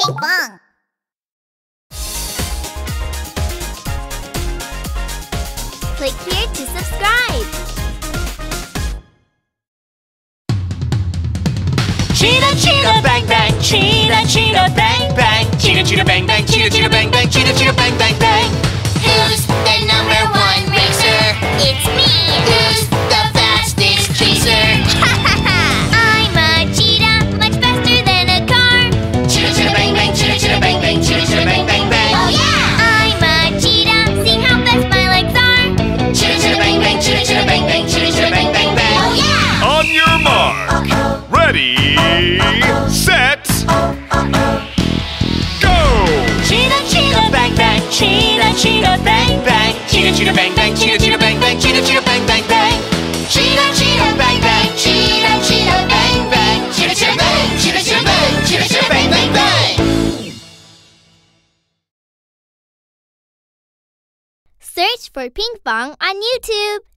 Ping Pong. Click here to subscribe. Cheetah, cheetah, bang, bang, cheetah, cheetah, bang, bang, Ready, set, go! Cheetah, cheetah, bang, bang, cheetah, cheetah, bang, bang, cheetah, cheetah, bang, bang, cheetah, cheetah, bang, bang, cheetah, cheetah, bang, bang, bang. Cheetah, cheetah, bang, bang, cheetah, cheetah, bang, bang, cheetah, cheetah, bang, cheetah, cheetah, bang, cheetah, cheetah, bang, bang, bang. Search for Ping Pong on YouTube.